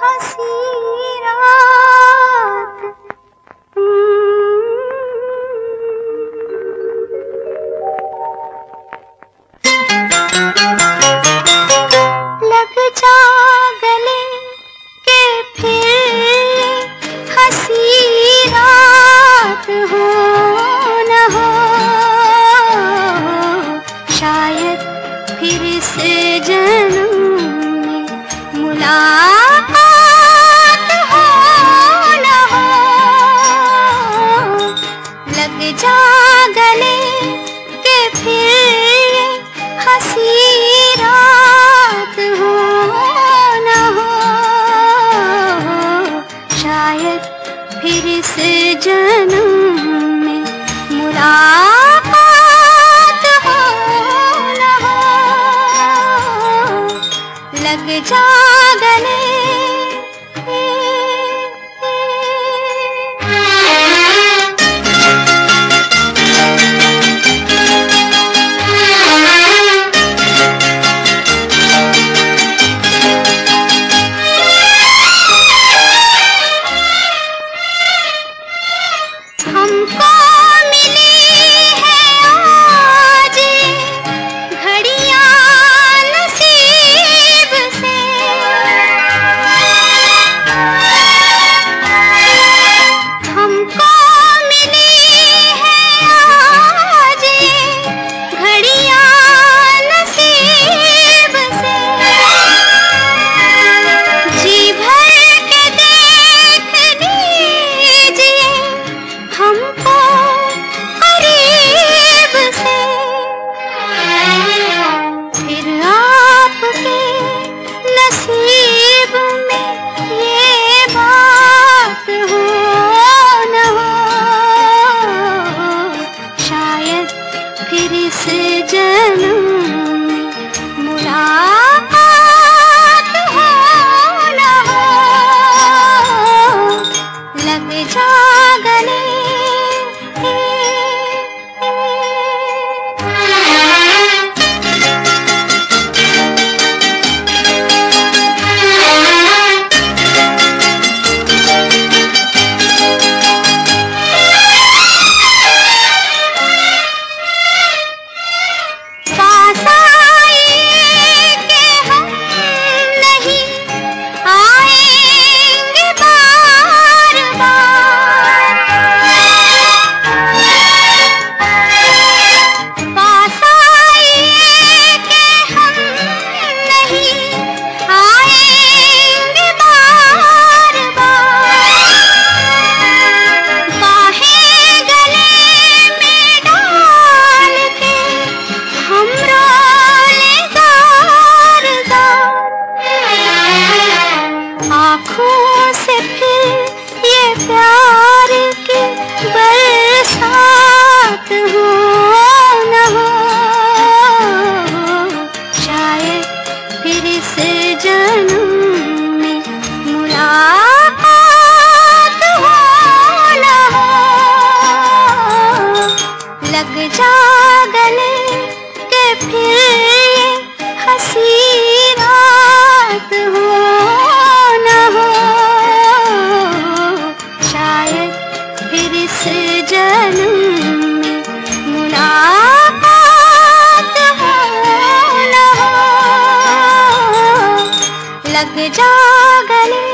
हसीरा जा के फिर हसी रात हो। लग जा गले।